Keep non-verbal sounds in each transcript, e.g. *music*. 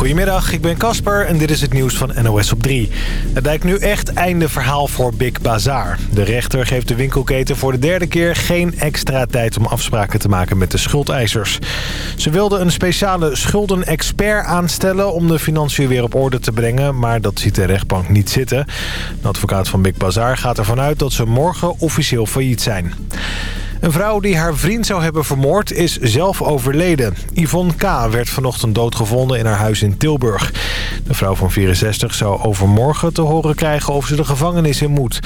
Goedemiddag, ik ben Casper en dit is het nieuws van NOS op 3. Het lijkt nu echt einde verhaal voor Big Bazaar. De rechter geeft de winkelketen voor de derde keer geen extra tijd om afspraken te maken met de schuldeisers. Ze wilden een speciale schuldenexpert aanstellen om de financiën weer op orde te brengen, maar dat ziet de rechtbank niet zitten. De advocaat van Big Bazaar gaat ervan uit dat ze morgen officieel failliet zijn. Een vrouw die haar vriend zou hebben vermoord is zelf overleden. Yvonne K. werd vanochtend doodgevonden in haar huis in Tilburg. De vrouw van 64 zou overmorgen te horen krijgen of ze de gevangenis in moet.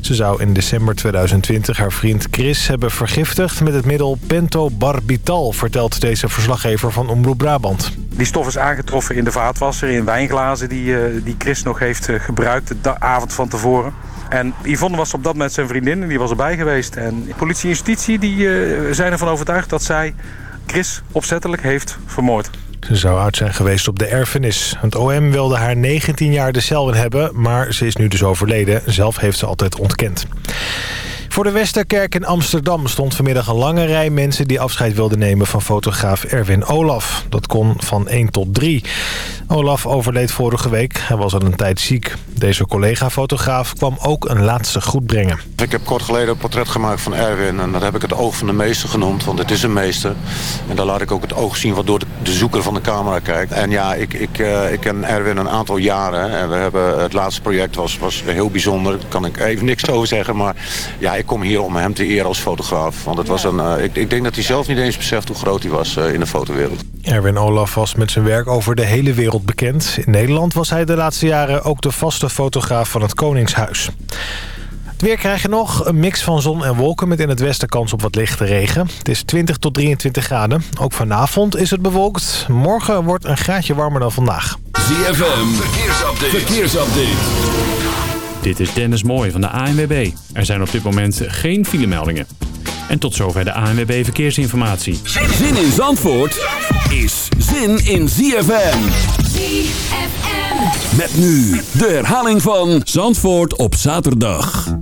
Ze zou in december 2020 haar vriend Chris hebben vergiftigd met het middel pentobarbital... vertelt deze verslaggever van Omroep Brabant. Die stof is aangetroffen in de vaatwasser, in wijnglazen die, eh, die Chris nog heeft eh, gebruikt de avond van tevoren. En Yvonne was op dat moment zijn vriendin en die was erbij geweest. En politie en justitie die, uh, zijn ervan overtuigd dat zij Chris opzettelijk heeft vermoord. Ze zou uit zijn geweest op de erfenis. Het OM wilde haar 19 jaar de cel in hebben, maar ze is nu dus overleden. Zelf heeft ze altijd ontkend. Voor de Westerkerk in Amsterdam stond vanmiddag een lange rij mensen... die afscheid wilden nemen van fotograaf Erwin Olaf. Dat kon van 1 tot 3. Olaf overleed vorige week. Hij was al een tijd ziek. Deze collega-fotograaf kwam ook een laatste groet brengen. Ik heb kort geleden een portret gemaakt van Erwin. En dat heb ik het oog van de meester genoemd, want het is een meester. En daar laat ik ook het oog zien waardoor de zoeker van de camera kijkt. En ja, ik, ik, uh, ik ken Erwin een aantal jaren. En we hebben, het laatste project was, was heel bijzonder. Daar kan ik even niks over zeggen. Maar ja, ik kom hier om hem te eren als fotograaf. Want het was een, uh, ik, ik denk dat hij zelf niet eens beseft hoe groot hij was uh, in de fotowereld. Erwin Olaf was met zijn werk over de hele wereld bekend. In Nederland was hij de laatste jaren ook de vaste fotograaf van het Koningshuis. Het weer krijg je nog. Een mix van zon en wolken met in het westen kans op wat lichte regen. Het is 20 tot 23 graden. Ook vanavond is het bewolkt. Morgen wordt een graadje warmer dan vandaag. ZFM, verkeersupdate. verkeersupdate. Dit is Dennis Mooij van de ANWB. Er zijn op dit moment geen filemeldingen. En tot zover de ANWB Verkeersinformatie. Zin in Zandvoort is zin in ZFM. ZFM. Met nu de herhaling van Zandvoort op zaterdag.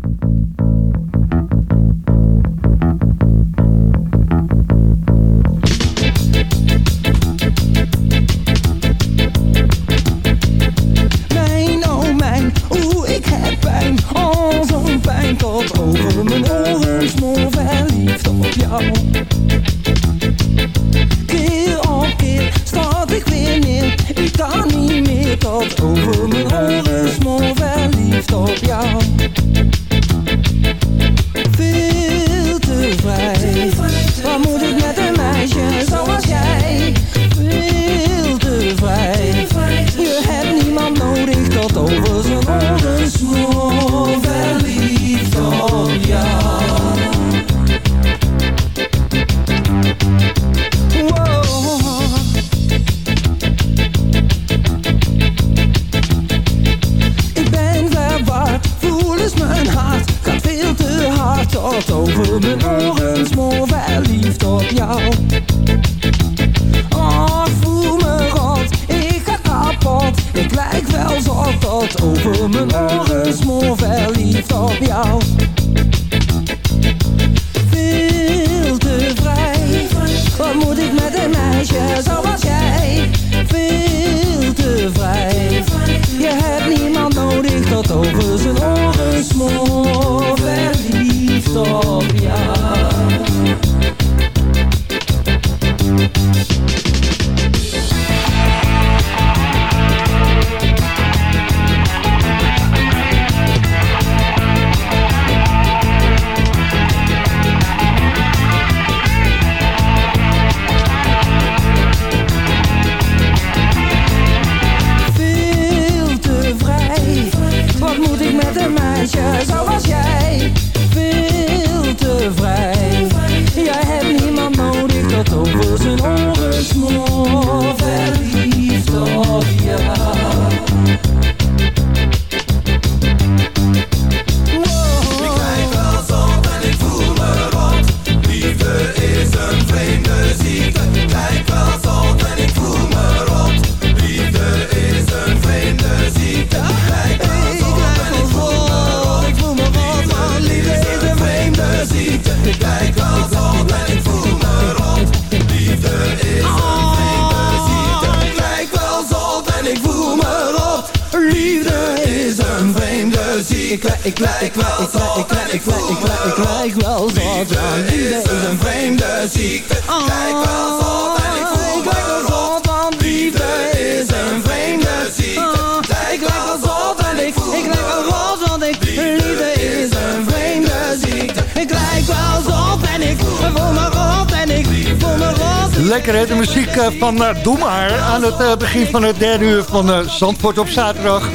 Begin van het derde uur van uh, Zandvoort op zaterdag.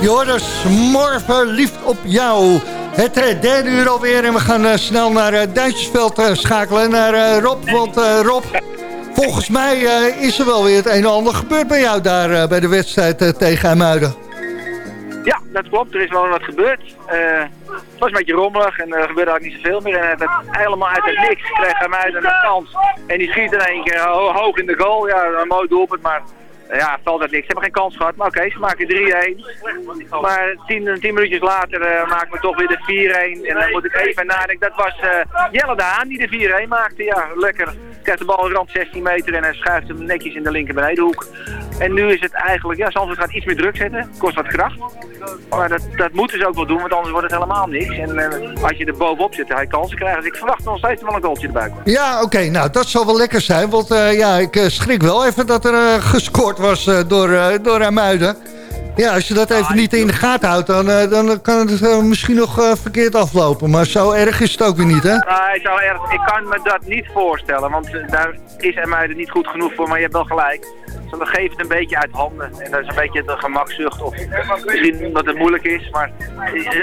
Joris Morgen verliefd op jou. Het derde uur alweer en we gaan snel naar Duitsersveld schakelen. Naar Rob, want Rob, volgens mij is er wel weer het een en ander gebeurd bij jou daar bij de wedstrijd tegen IJmuiden. Ja, dat klopt. Er is wel wat gebeurd. het was een beetje rommelig en er gebeurde eigenlijk niet zoveel meer. En het, helemaal uit het niks kreeg IJmuiden een kans. En die schiet in één keer hoog in de goal. Ja, een mooi doelpunt, maar ja, valt dat niks. Ze hebben geen kans gehad, maar oké, ze maken 3-1. Maar tien, tien minuutjes later uh, maken we toch weer de 4-1. En dan moet ik even nadenken. Dat was uh, Jelle de Haan die de 4-1 maakte. Ja, lekker. Krijgt de bal rand 16 meter en hij schuift hem netjes in de linker benedenhoek. En nu is het eigenlijk, ja, Zandvoort gaat iets meer druk zetten. Kost wat kracht. Maar dat, dat moeten ze ook wel doen, want anders wordt het helemaal niks. En uh, als je er bovenop zit, hij kansen krijgen. Dus ik verwacht nog steeds wel een goaltje erbij. Ja, oké. nou, dat zal wel lekker zijn. Want ja, ik schrik wel even dat er gescoord was door, door Amuiden. Ja, als je dat even niet in de gaten houdt, dan, uh, dan kan het misschien nog verkeerd aflopen. Maar zo erg is het ook weer niet, hè? Nee, zo erg, ik kan me dat niet voorstellen, want daar is Amuiden niet goed genoeg voor, maar je hebt wel gelijk. Ze geven het een beetje uit handen. En dat is een beetje de gemakzucht. Of misschien omdat het moeilijk is. Maar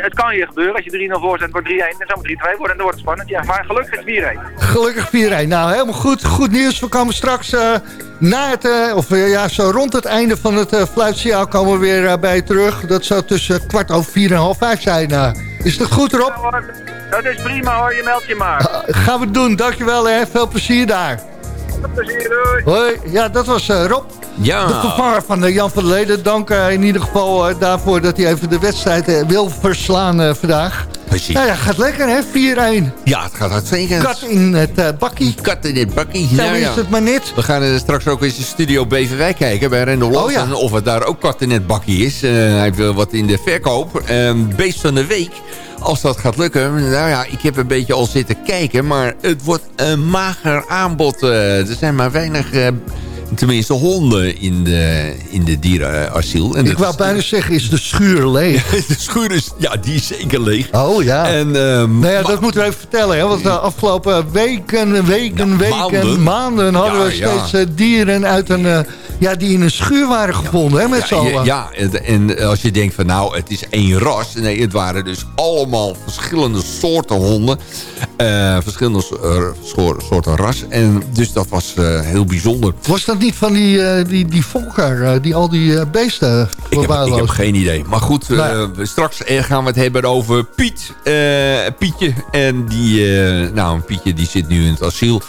het kan je gebeuren. Als je 3-0 voor staat, wordt 3-1. Dan zou het 3-2 worden en dan wordt het spannend. Ja, maar gelukkig is het 4-1. Gelukkig 4-1. Nou, helemaal goed. Goed nieuws. We komen straks uh, na het, uh, of uh, ja, zo rond het einde van het uh, fluitsignaal komen we weer bij je terug. Dat zou tussen kwart over vier en half vijf zijn. is dat goed, Rob? Dat is prima hoor. Je meldt je maar. gaan we doen. Dankjewel hè. Veel plezier daar. Plezier, doei. Hoi, ja, dat was Rob. Ja. De vervanger van uh, Jan van der Leden. Dank uh, in ieder geval uh, daarvoor dat hij even de wedstrijd wil verslaan vandaag. Precies. Nou ja, gaat lekker hè, 4-1. Ja, het gaat hartstikke. Kat in het bakkie. Kat in het bakkie. Zo nou, is ja. het maar net. We gaan straks ook eens in studio Beverwijk kijken bij Rendel oh, ja. Of het daar ook kat in het bakkie is. hij wil wat in de verkoop. beest van de week als dat gaat lukken. Nou ja, ik heb een beetje al zitten kijken. Maar het wordt een mager aanbod. er zijn maar weinig tenminste honden in de, in de dierenasiel. En ik wou bijna zeggen, is de schuur leeg? *laughs* de schuur is, ja, die is zeker leeg. Oh ja. En, um, nou ja, dat moeten we even vertellen. Hè, want de afgelopen weken, weken, weken, maanden, hadden we steeds uh, dieren uit een... Ja, die in een schuur waren gevonden, hè, met z'n allen. Ja, en, als je denkt van nou, het is één ras. Nee, het waren dus allemaal verschillende soorten honden. Uh, verschillende soorten ras. En dus dat was heel bijzonder. Was dat niet van die, uh, die, die volker, die al die beesten ik heb, ik heb geen idee. Maar goed, nou. straks gaan we het hebben over Piet. Pietje. En die, nou, Pietje die zit nu in het asiel.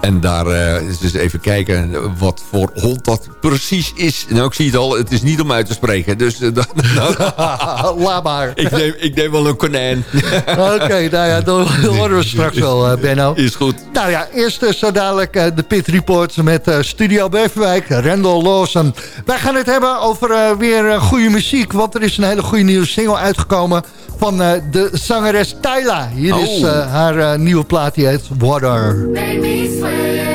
En daar is dus even kijken wat voor hond dat precies is. Nou, ik zie het al. Het is niet om uit te spreken. Dus *laughs* nou, *laughs* Laat maar. Ik neem, ik neem wel een konijn. *laughs* Oké, nou ja, dan horen we straks wel, Benno. Is goed. Nou ja, eerst zo dadelijk de Pit Report met Studio Beverwijk, Randall Lawson. Wij gaan het hebben over uh, weer uh, goede muziek, want er is een hele goede nieuwe single uitgekomen van uh, de zangeres Tyla. Hier oh. is haar nieuwe plaat, die heet Water. Make me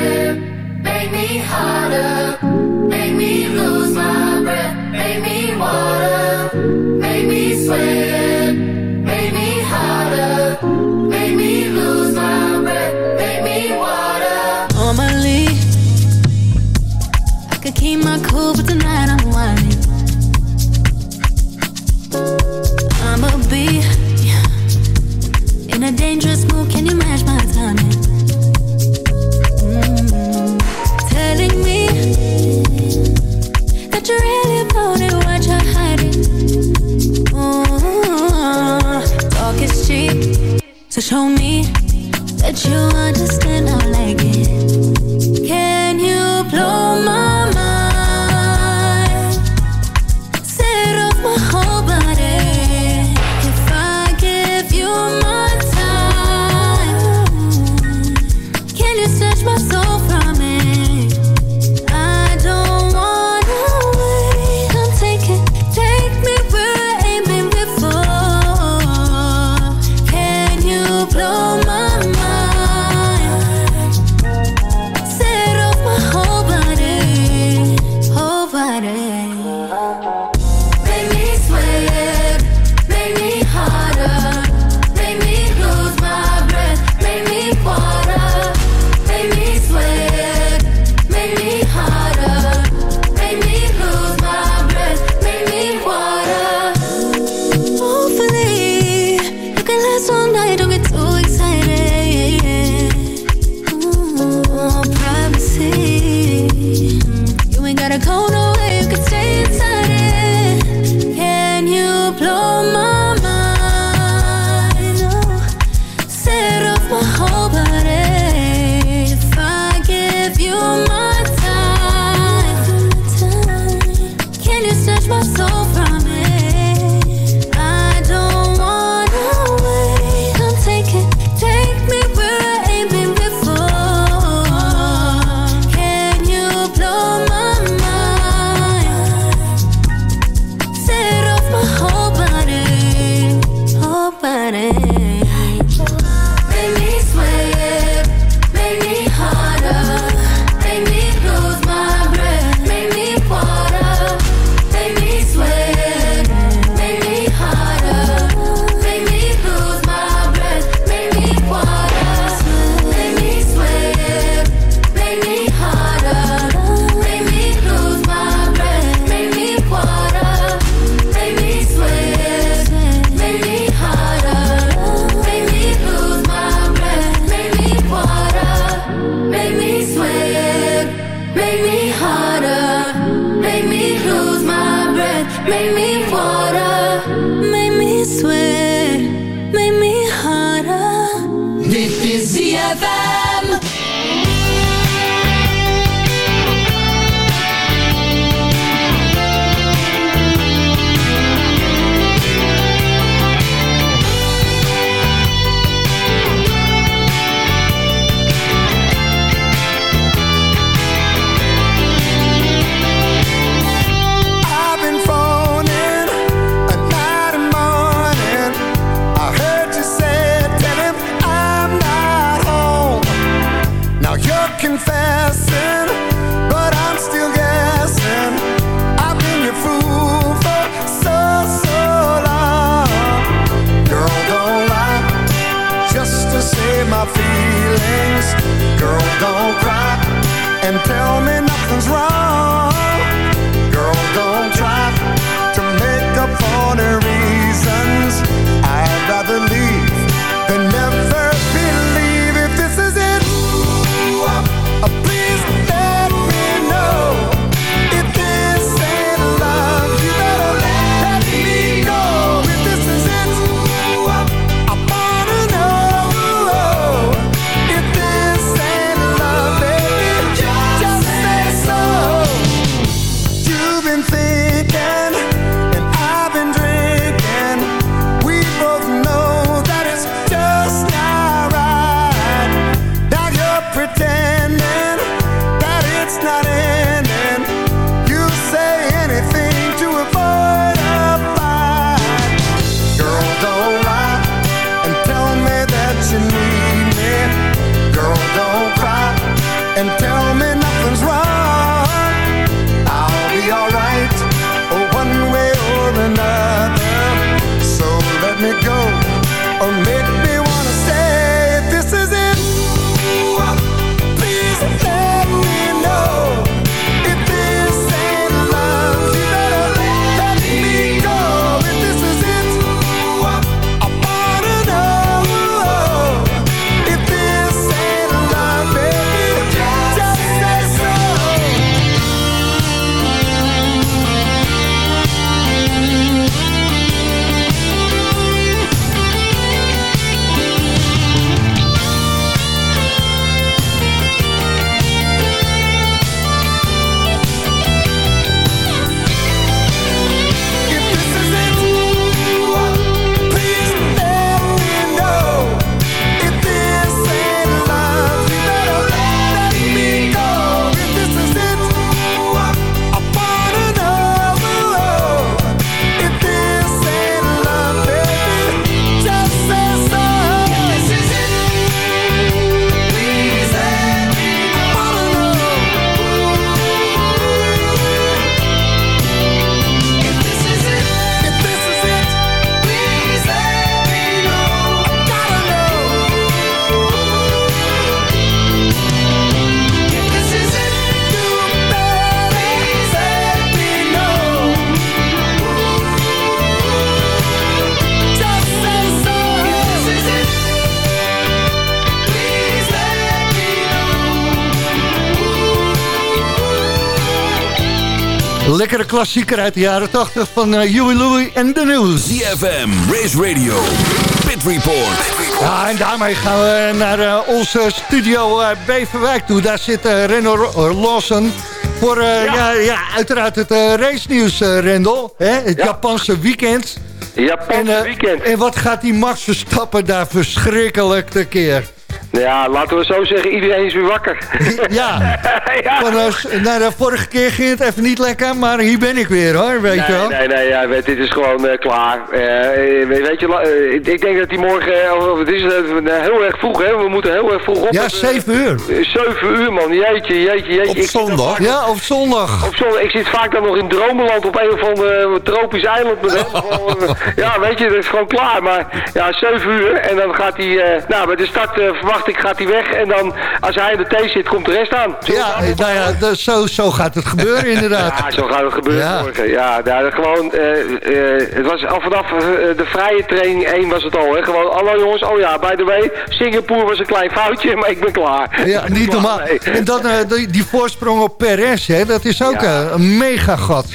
dangerous mood. Can you match my timing? Mm-hmm. Telling me that you really it, what you're hiding. Ooh, talk is cheap, so show me Lekkere klassieker uit de jaren 80 van uh, Huey Louie en de News. CFM, Race Radio, Pit Report. Ja, en daarmee gaan we naar uh, onze studio uh, Beverwijk toe. Daar zit uh, Lawson voor ja. Ja, ja. uiteraard het race nieuws, Rendel. Hè? Het ja. Japanse weekend. Japanse en, weekend. En wat gaat die Max Verstappen daar verschrikkelijk tekeer? Ja, laten we zo zeggen, iedereen is weer wakker. *laughs* Ja, *laughs* ja. Van, uh, nou, de vorige keer ging het even niet lekker, maar hier ben ik weer hoor, weet nee, je wel. Nee, nee, ja, dit is gewoon uh, klaar. Uh, weet je, ik denk dat hij morgen, of het is heel erg vroeg hè, we moeten heel erg vroeg op. Ja, 7 uur. 7 uur man, jeetje, jeetje, jeetje. Op ik zondag? Ja, op zondag. Op zondag, ik zit vaak dan nog in dromenland op een of ander tropisch eiland. Met *laughs* ja, weet je, dat is gewoon klaar. Maar ja, 7 uur en dan gaat hij, nou bij de start verwacht ik gaat hij weg. En dan, als hij in de thee zit, komt de rest aan. Zo ja, nou ja, zo, zo gaat het gebeuren inderdaad. Ja, zo gaat het gebeuren ja. morgen. Ja, nou, gewoon, uh, uh, het was al vanaf uh, de vrije training 1 was het al. Hè. Gewoon, hallo jongens, oh ja, by the way, Singapore was een klein foutje, *laughs* maar ik ben klaar. Ja, niet normaal. En dan die, die voorsprong op Perez, hè, dat is ook ja. een mega gat.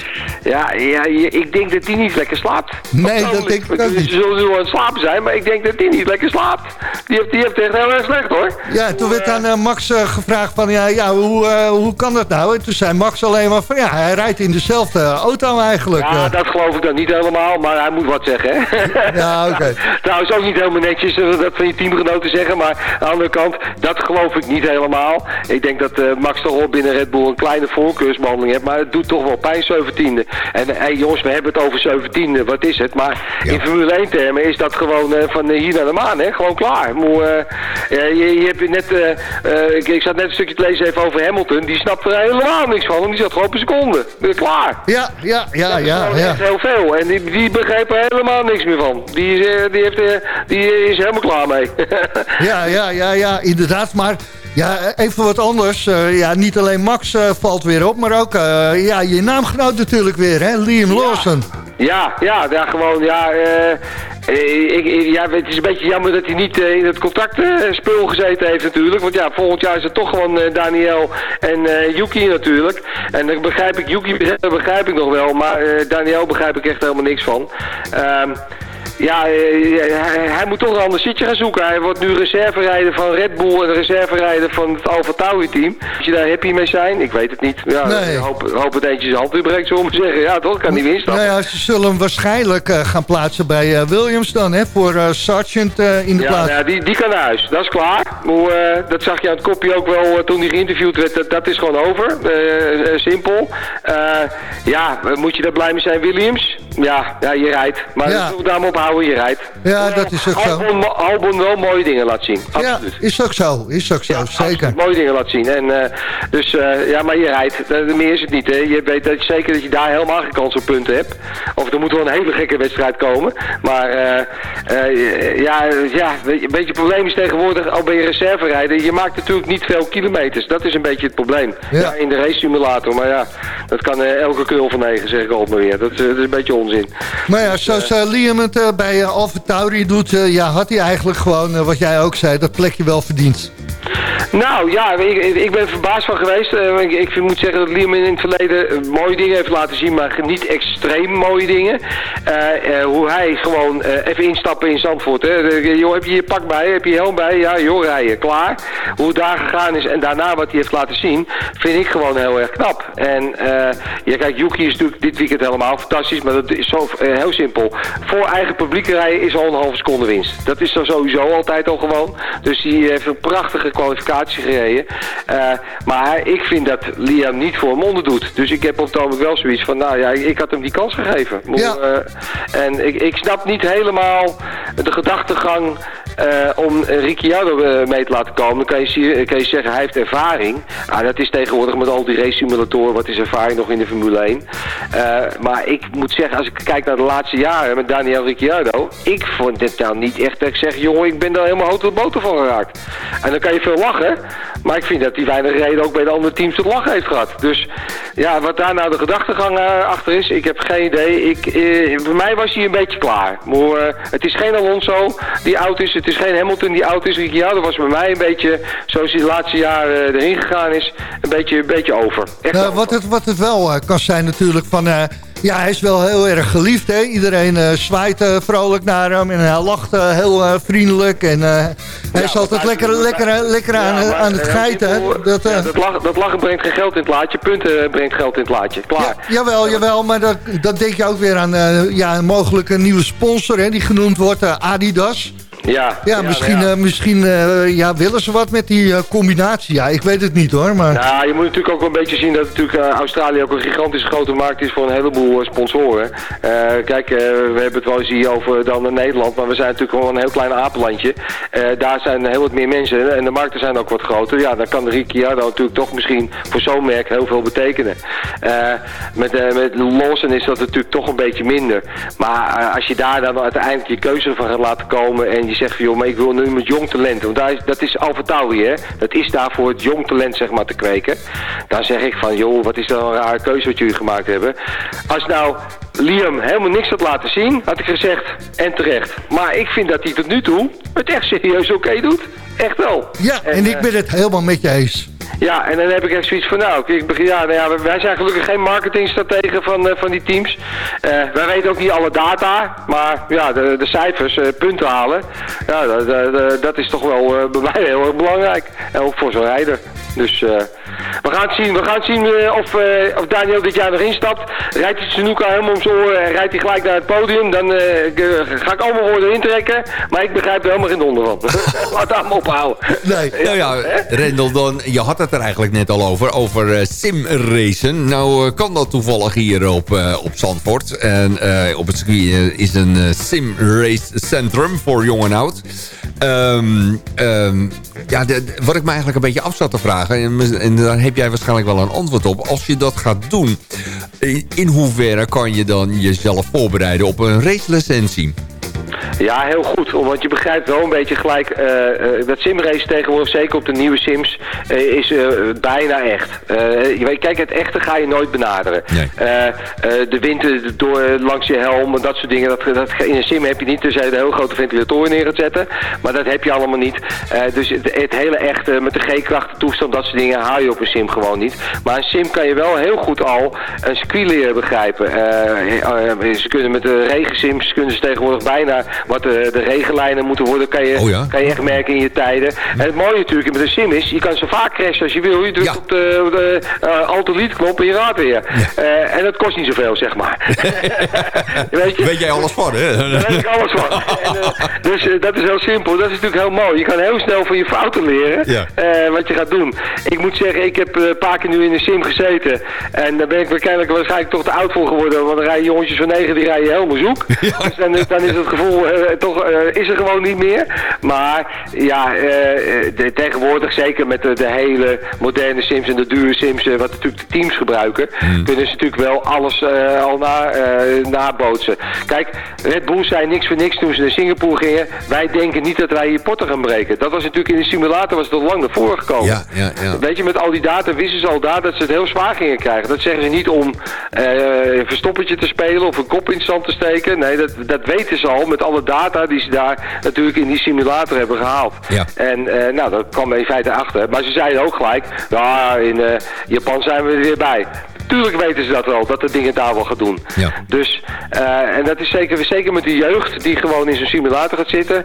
Ja, ja, ik denk dat hij niet lekker slaapt. Nee, dat denk ik ook niet. Ze zullen nu aan het slapen zijn, maar ik denk dat hij niet lekker slaapt. Die heeft, die heeft echt heel erg slecht hoor. Ja, toen werd aan uh, Max uh, gevraagd van, ja, ja hoe, uh, hoe kan dat nou? En toen zei Max alleen maar van, ja, hij rijdt in dezelfde auto eigenlijk. Ja, dat geloof ik dan niet helemaal, maar hij moet wat zeggen, hè? Ja, oké. Okay. *laughs* Trouwens ook niet helemaal netjes dat van je teamgenoten zeggen, maar aan de andere kant, dat geloof ik niet helemaal. Ik denk dat Max toch wel binnen Red Bull een kleine voorkeursbehandeling heeft, maar het doet toch wel pijn, 17e. En hey, jongens, we hebben het over 17e, wat is het? Maar ja. in Formule 1 termen is dat gewoon van hier naar de maan, hè? Gewoon klaar. Moe, je, je hebt net, uh, ik, ik, zat net een stukje te lezen even over Hamilton. Die snapt er helemaal niks van. Die zat gewoon op een seconde. Klaar. Ja, ja, ja, ja. ja. Echt heel veel. En die, die begreep er helemaal niks meer van. Die, die, heeft, die is helemaal klaar mee. *laughs* ja, ja, ja, ja, inderdaad. Maar ja, even wat anders. Uh, ja, niet alleen Max uh, valt weer op, maar ook uh, ja, je naamgenoot natuurlijk weer, hè? Liam Lawson. Ja, ja, ja, gewoon, ja, ik, ja, het is een beetje jammer dat hij niet in het contractspul gezeten heeft natuurlijk. Want ja, volgend jaar is het toch gewoon Daniel en Yuki natuurlijk. En dan begrijp ik, Yuki begrijp ik nog wel, maar Daniel begrijp ik echt helemaal niks van. Ehm ja, hij, hij, moet toch een ander zitje gaan zoeken. Hij wordt nu reserverijder van Red Bull en reserverijder van het Alfa Tauri team. Moet je daar happy mee zijn? Ik weet het niet. Ja, nee. Ik hoop, hoop het eentje zijn hand weer breekt, zullen we zeggen. Ja, toch? Kan niet meer instappen. Nou ja, ze zullen hem waarschijnlijk uh, gaan plaatsen bij uh, Williams dan, hè? Voor uh, Sargent in de ja, plaats. Ja, die, die kan naar huis. Dat is klaar. Maar, dat zag je aan het kopje ook wel toen hij geïnterviewd werd. Dat, dat is gewoon over. simpel. ja, moet je daar blij mee zijn, Williams? Ja, ja je rijdt. Maar ja. we daar op houden, je rijdt. Ja, dat is ook zo. Albon, wel mooie dingen laat zien. Absoluut. Ja, is ook zo. Is ook zo, ja, zeker. mooie dingen laat zien. En, uh, dus uh, ja, maar je rijdt. Uh, meer is het niet. Hè. Je weet dat, zeker dat je daar helemaal geen kans op punten hebt. Of er moet wel een hele gekke wedstrijd komen. Maar ja, ja, een beetje het probleem is tegenwoordig, al ben je reserverijder, je maakt natuurlijk niet veel kilometers. Dat is een beetje het probleem. Ja. in de race simulator. Maar ja, dat kan elke krul van negen, zeg ik altijd maar weer. Dat, dat is een beetje onzin. Maar ja, zoals Liam het bij Alfa Tauri doet, ja, had hij eigenlijk gewoon, wat jij ook zei, dat plekje wel verdiend. Nou ja, ik, ik ben verbaasd van geweest. Uh, ik, moet zeggen dat Liam in het verleden mooie dingen heeft laten zien, maar niet extreem mooie dingen. Uh, hoe hij gewoon even instappen in Zandvoort. Hè. heb je je pak bij, heb je je helm bij? Ja, joh, rijden, klaar. Hoe daar gegaan is en daarna wat hij heeft laten zien, vind ik gewoon heel erg knap. En ja, kijk, Yuki is natuurlijk dit weekend helemaal fantastisch, maar dat is zo heel simpel. Voor eigen publiek rijden is al een halve seconde winst. Dat is er sowieso altijd al gewoon. Dus die heeft een prachtige kwalificatie gereden. Uh, maar ik vind dat Liam niet voor hem onder doet. Dus ik heb op het wel zoiets van, nou ja, ik had hem die kans gegeven. Ja. Uh, en ik, ik snap niet helemaal de gedachtegang om Ricciardo mee te laten komen. Dan kan je, kan je zeggen, hij heeft ervaring. Nou, dat is tegenwoordig met al die race simulatoren, wat is ervaring nog in de Formule 1. maar ik moet zeggen, als ik kijk naar de laatste jaren met Daniel Ricciardo, ik vond dit nou niet echt dat ik zeg, jongen, ik ben daar helemaal hout de boter van geraakt. En dan kan je veel lachen, Maar ik vind dat hij weinig reden ook bij de andere teams te lachen heeft gehad. Dus ja, wat daar nou de gedachtegang achter is, ik heb geen idee. Ik, uh, voor mij was hij een beetje klaar. Maar, het is geen Alonso die oud is, het is geen Hamilton die oud is. Ja, dat was bij mij een beetje, zoals hij de laatste jaren erin gegaan is, een beetje, een beetje over. Echt nou, over. Wat, het, wat het wel kan zijn natuurlijk van... Ja, hij is wel heel erg geliefd. Hè? Iedereen uh, zwaait uh, vrolijk naar hem en hij lacht uh, heel vriendelijk. En hij ja, is altijd lekker, lekker, lekker aan, aan het geiten. Dat, dat, lachen, dat lachen brengt geen geld in het laadje. Punten brengt geld in het laadje. Klaar. jawel, jawel, maar dat, dat denk je ook weer aan ja, een mogelijke nieuwe sponsor hè, die genoemd wordt, Adidas. Ja, ja, misschien, ja. Uh, misschien uh, ja, willen ze wat met die uh, combinatie. Ja, ik weet het niet hoor. Maar... Ja, je moet natuurlijk ook een beetje zien dat natuurlijk, Australië ook een gigantisch grote markt is voor een heleboel sponsoren. kijk, we hebben het wel eens hier over dan in Nederland, maar we zijn natuurlijk gewoon een heel klein apenlandje. daar zijn heel wat meer mensen en de markten zijn ook wat groter. Ja, dan kan Ricciardo natuurlijk toch misschien voor zo'n merk heel veel betekenen. met, met Lawson is dat natuurlijk toch een beetje minder. Maar als je daar dan uiteindelijk je keuze van gaat laten komen en je zegt van joh, maar ik wil nu met jong talent. Want daar is, dat is Alvertaui, hè. Dat is daar voor het jong talent zeg maar te kweken. Dan zeg ik van joh, wat is dat een rare keuze wat jullie gemaakt hebben. Als nou Liam helemaal niks had laten zien, had ik gezegd en terecht. Maar ik vind dat hij tot nu toe het echt serieus oké doet. Echt wel. Ja, en, en ik ben het helemaal met je eens. Ja, en dan heb ik echt zoiets van, nou, ik begin, ja, nou ja, wij zijn gelukkig geen marketingstrategen van, uh, van die teams. Uh, wij weten ook niet alle data, maar ja, de, de cijfers, uh, punten halen, ja, dat, dat is toch wel bij mij heel erg belangrijk. En ook voor zo'n rijder. Dus we gaan het zien, we gaan het zien of, of Daniel dit jaar nog instapt. Rijdt hij Sunuka helemaal om zijn oren en rijdt hij gelijk naar het podium, dan ga ik allemaal woorden intrekken. Maar ik begrijp er helemaal geen donder van. *laughs* Laat dat maar ophouden. Nee. Nou ja, Rendel, dan, je had het er eigenlijk net al over, over simracen. Nou kan dat toevallig hier op, op Zandvoort. En op het circuit is een simrace centrum voor jong en oud. Um, um, ja, de, wat ik me eigenlijk een beetje af zat te vragen... En, en daar heb jij waarschijnlijk wel een antwoord op. Als je dat gaat doen, in hoeverre kan je dan jezelf voorbereiden op een racelicentie? Ja, heel goed. Want je begrijpt wel een beetje gelijk uh, uh, dat simrace tegenwoordig, zeker op de nieuwe sims, uh, is bijna echt. je weet, kijk, het echte ga je nooit benaderen. Nee. de wind door, langs je helm en dat soort dingen, dat, dat, in een sim heb je niet, dus je de heel grote ventilatoren neer gaat zetten. Maar dat heb je allemaal niet. dus het, het, hele echte, met de G-krachten toestand, dat soort dingen haal je op een sim gewoon niet. Maar een sim kan je wel heel goed al een circuit leren begrijpen. ze kunnen met de regensims, kunnen ze tegenwoordig bijna wat de, de regenlijnen moeten worden, kan je, oh kan je echt merken in je tijden. En het mooie natuurlijk met de sim is, je kan zo vaak crashen als je wil. Je drukt ja. op de, de uh, knop en je raadt weer. Ja. Uh, en dat kost niet zoveel, zeg maar. *laughs* weet, je? weet jij alles van, hè? Daar weet ik alles van. en, uh, dus dat is heel simpel. Dat is natuurlijk heel mooi. Je kan heel snel van je fouten leren wat je gaat doen. Ik moet zeggen, ik heb een paar keer nu in de sim gezeten. En daar ben ik waarschijnlijk, waarschijnlijk toch te oud voor geworden. Want dan rijden jongetjes van negen, die rijden helemaal zoek. Dus dan, dan is het gevoel uh, toch uh, is er gewoon niet meer. Maar ja, uh, de, tegenwoordig, zeker met de, de, hele moderne Sims en de dure Sims, wat natuurlijk de teams gebruiken, hmm. kunnen ze natuurlijk wel alles al na, nabootsen. Kijk, Red Bull zei niks voor niks toen ze naar Singapore gingen. Wij denken niet dat wij hier potten gaan breken. Dat was natuurlijk in de simulator was het al lang naar voren gekomen. Ja, ja, ja. Weet je, met al die data wisten ze al daar dat ze het heel zwaar gingen krijgen. Dat zeggen ze niet om een verstoppertje te spelen of een kop in stand te steken. Nee, dat, dat weten ze al met alle data die ze daar natuurlijk in die simulator hebben gehaald. Ja. En uh, nou, dat kwam in feite achter. Maar ze zeiden ook gelijk, nou, in uh, Japan zijn we er weer bij. Tuurlijk weten ze dat wel, dat de dingen daar wel gaan doen. Ja. Dus, uh, en dat is zeker, zeker met de jeugd die gewoon in zo'n simulator gaat zitten.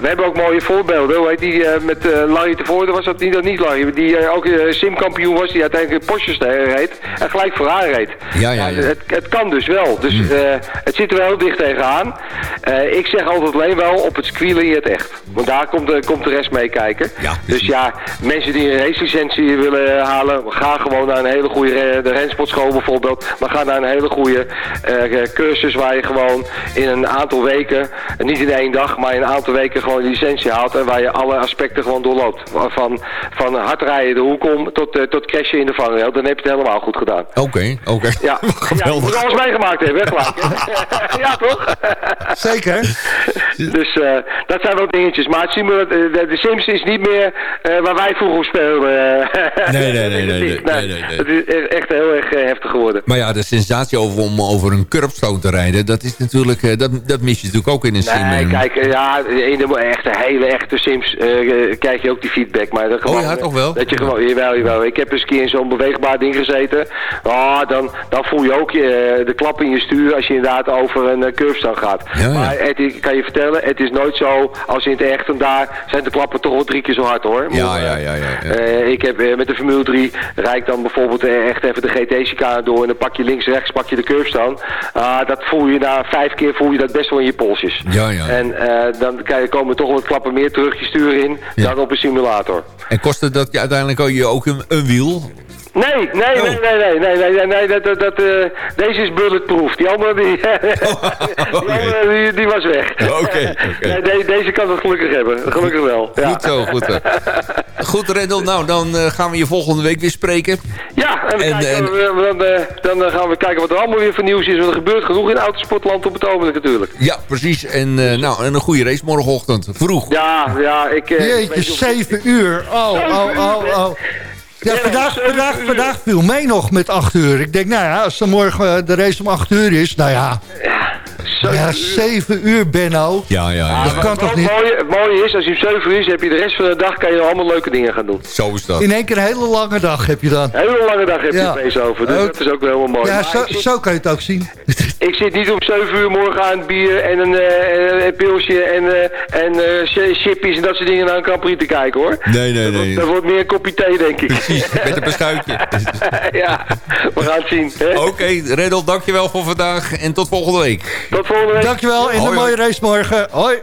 we hebben ook mooie voorbeelden. Hoe heet die met Larry tevoren, was dat niet, dat niet Larry, die ook simkampioen was, die uiteindelijk Porsche reed en gelijk voor haar reed. Ja, ja, ja. Het, het, kan dus wel. Dus mm. het zit er wel heel dicht tegenaan. ik zeg altijd alleen wel, op het circuit leer je het echt. Want daar komt de, komt de rest mee kijken. Ja, dus ja, mensen die een racelicentie willen halen, ga gewoon naar een hele goede de rensportschool bijvoorbeeld. Maar ga naar een hele goede uh, cursus waar je gewoon in een aantal weken, niet in één dag, maar in een aantal weken gewoon een licentie haalt. En waar je alle aspecten gewoon doorloopt. Van, van hard rijden de hoek om tot, tot crashen in de vangrail. Dan heb je het helemaal goed gedaan. Oké, okay, oké. Okay. Ja, *laughs* ja, je moet alles meegemaakt hebben, hè, *laughs* ja, toch? Zeker. Dus uh, dat zijn wel dingetjes. Maar Simon, de, de Sims is niet meer uh, waar wij vroeger speelden. nee, nee, *laughs* nee, nee, nee, nee, nee, Het is echt heel erg heftig geworden. Maar ja, de sensatie over, om over een curbstone te rijden, dat is natuurlijk, dat, dat mis je natuurlijk ook in een sim. Nee, kijk, ja, in de echte, hele echte Sims krijg je ook die feedback. Maar dat gewoon, oh ja, toch wel? Dat je gewoon, jawel, jawel. Ik heb eens een keer in zo'n beweegbaar ding gezeten. Oh, dan, dan voel je ook de klap in je stuur als je inderdaad over een curbstone gaat. Ja, maar het, kan je vertellen, het is nooit zo als in het echt en daar zijn de klappen toch wel drie keer zo hard hoor. Ja, ja, ja. ja, ja. Ik heb met de Formule 3 rijd dan bijvoorbeeld echt even de GT-chicane door en dan pak je links rechts pak je de curbstone. Uh, dat voel je na vijf keer voel je dat best wel in je polsjes. Ja, ja. En dan komen toch wat klappen meer terug je stuur in dan op een simulator. En kostte dat je uiteindelijk ook een, een wiel? Nee, nee, oh. nee, nee, nee, nee, nee, nee, dat, dat, uh, deze is bulletproof. Die andere, die, okay. *laughs* die, andere, *laughs* oh, die, die, was weg. *laughs* Oké. Okay, okay. nee, deze kan het gelukkig hebben, gelukkig wel. Ja. Goed zo, goed zo. Goed, Rendel, nou, dan uh, gaan we je volgende week weer spreken. Ja, en, en, kijken, en dan, uh, dan gaan we kijken wat er allemaal weer voor nieuws is. Want er gebeurt genoeg in autosportland op het ogenblik natuurlijk. Ja, precies. En, nou, en een goede race morgenochtend, vroeg. Ja, ja. Ik, Jeetje, 7 uur. Oh, oh, oh, oh. Ja, vandaag, vandaag, vandaag viel mee nog met 8 uur. Ik denk, nou ja, als er morgen de race om 8 uur is, nou ja... Ja, 7 uur, Benno. Ja, ja, ja. Dat kan toch niet? Het mooie, het mooie is, als je 7 uur is, heb je de rest van de dag kan je allemaal leuke dingen gaan doen. Zo is dat. In één keer een hele lange dag heb je dan. Een hele lange dag heb je ja. het over. Dus dat is ook wel helemaal mooi. Ja, zo, zit, zo, kan je het ook zien. Ik zit niet om 7 uur morgen aan het bier en een, uh, een pilsje en, uh, en uh, chippies en dat soort dingen naar een Capri te kijken hoor. Nee, nee, dat nee. Dat wordt meer een kopje thee denk ik. *laughs* Precies, met een beschuitje. *laughs* ja, we gaan het zien. Oké, okay, Reddel, dankjewel voor vandaag en tot volgende week. Tot volgende week. Dankjewel en een mooie race morgen. Hoi.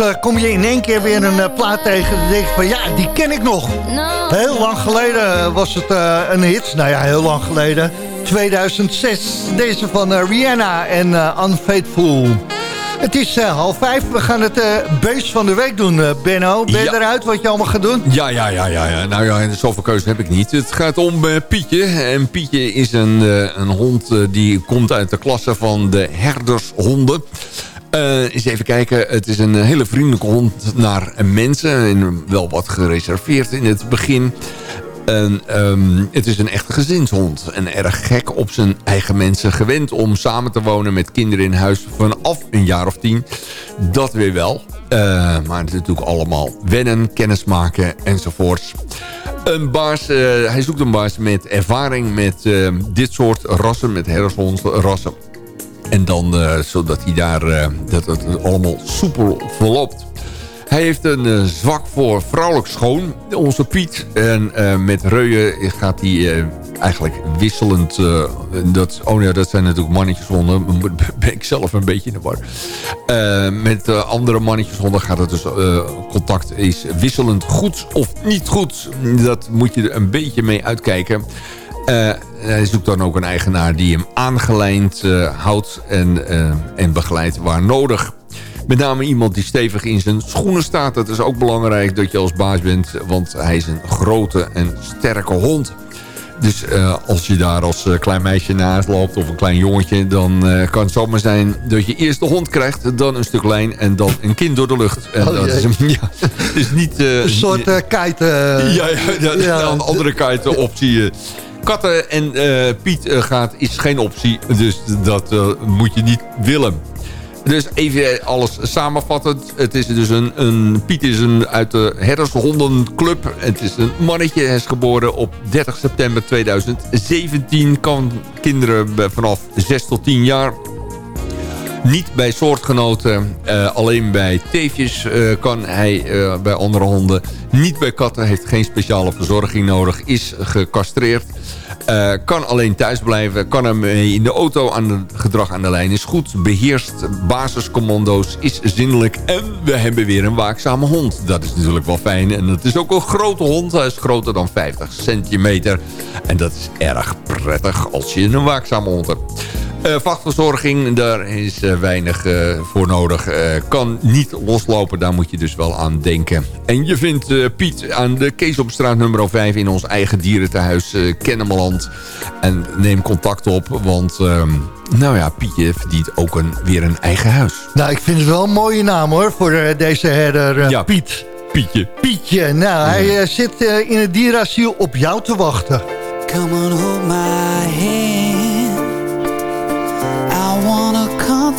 soms eh, kom je in één keer weer een eh, plaat tegen en denk je van ja, die ken ik nog. Heel lang geleden was het eh, een hit. Nou ja, heel lang geleden. 2006, deze van Rihanna en Unfaithful. Het is half vijf. We gaan het beest van de week doen, Benno. Ben je eruit wat je allemaal gaat doen? Ja, ja, ja. ja, ja. Nou ja, zoveel keuze heb ik niet. Het gaat om Pietje. En Pietje is een, een hond die komt uit de klasse van de herdershonden. Uh, eens even kijken. Het is een hele vriendelijke hond naar mensen. En wel wat gereserveerd in het begin. En, um, het is een echte gezinshond. En erg gek op zijn eigen mensen. Gewend om samen te wonen met kinderen in huis vanaf een jaar of tien. Dat weer wel. Maar het is natuurlijk allemaal wennen, kennismaken enzovoorts. Een baas, hij zoekt een baas met ervaring met dit soort rassen, met herdershondrassen. En dan uh, zodat hij daar, uh, dat het allemaal soepel verloopt. Hij heeft een uh, zwak voor vrouwelijk schoon, onze Piet. En met Reuien gaat hij eigenlijk wisselend... dat, oh ja, dat zijn natuurlijk mannetjeshonden. *laughs* Ben ik zelf een beetje in de war. met andere mannetjeshonden gaat het dus... contact is wisselend goed of niet goed. Dat moet je er een beetje mee uitkijken. Uh, hij zoekt dan ook een eigenaar die hem aangelijnd uh, houdt en, uh, en begeleidt waar nodig. Met name iemand die stevig in zijn schoenen staat. Dat is ook belangrijk dat je als baas bent, want hij is een grote en sterke hond. Dus als je daar als klein meisje naast loopt of een klein jongetje... dan kan het zomaar zijn dat je eerst de hond krijgt... dan een stuk lijn en dan een kind door de lucht. En oh, dat is, *laughs* ja, is niet... een soort kite... ja, ja, ja, ja, een andere kite optie katten en uh, Piet uh, gaat is geen optie. Dus dat uh, moet je niet willen. Dus even alles samenvattend. Het is dus een, een Piet is een uit de herdershondenclub. Het is een mannetje. Hij is geboren op 30 september 2017. Kan kinderen vanaf 6 tot 10 jaar. Niet bij soortgenoten, uh, alleen bij teefjes uh, kan hij uh, bij andere honden. Niet bij katten, heeft geen speciale verzorging nodig, is gecastreerd. kan alleen thuis blijven, kan hem in de auto aan gedrag aan de lijn is goed. Beheerst basiscommando's, is zinnelijk en we hebben weer een waakzame hond. Dat is natuurlijk wel fijn en het is ook een grote hond. Hij is groter dan 50 centimeter en dat is erg prettig als je een waakzame hond hebt. Uh, vachtverzorging, daar is uh, weinig uh, voor nodig. kan niet loslopen, daar moet je dus wel aan denken. En je vindt Piet aan de Keesopstraat nummer 5 in ons eigen dierentehuis Kennemerland. En neem contact op, want ehm, nou ja, Pietje verdient ook een, weer een eigen huis. Nou, ik vind het wel een mooie naam hoor, voor deze herder ja, Piet. Pietje. Pietje, nou, hij zit in het dierasiel op jou te wachten. Come on, hold my hand.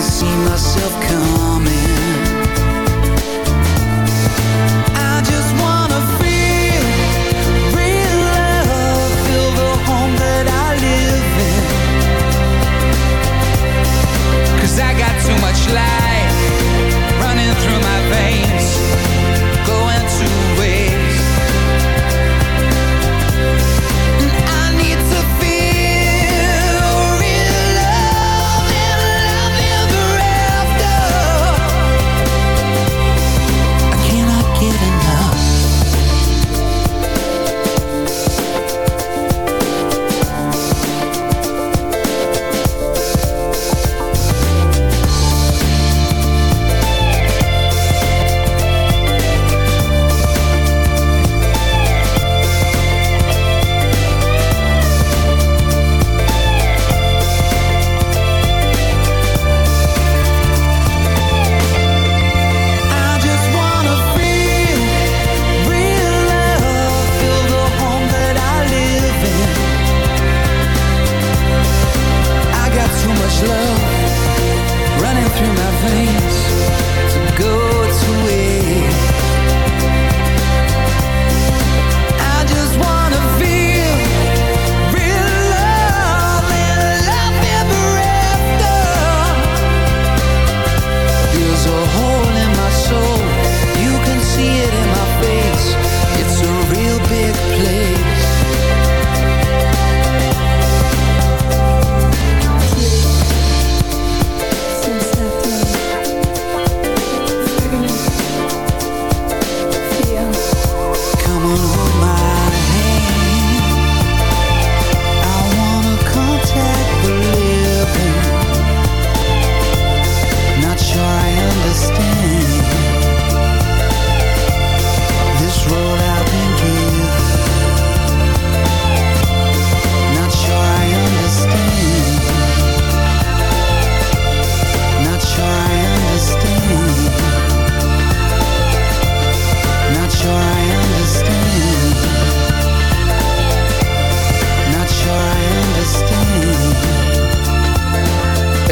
see myself coming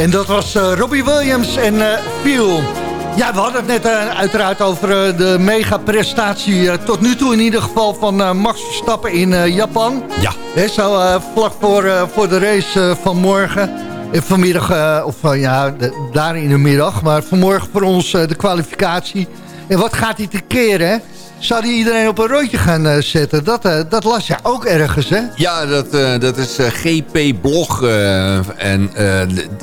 En dat was uh, Robbie Williams en uh, Feel. Ja, we hadden het net uh, uiteraard over de mega-prestatie... tot nu toe in ieder geval van Max Verstappen in Japan. Ja. He, zo vlak voor, voor de race van morgen. En vanmiddag, of ja, daar in de middag. Maar vanmorgen voor ons de kwalificatie. En wat gaat hij te keren, zou die iedereen op een rondje gaan uh, zetten? Dat, uh, dat las je ook ergens, hè? Ja, dat, uh, dat is GP Blog. en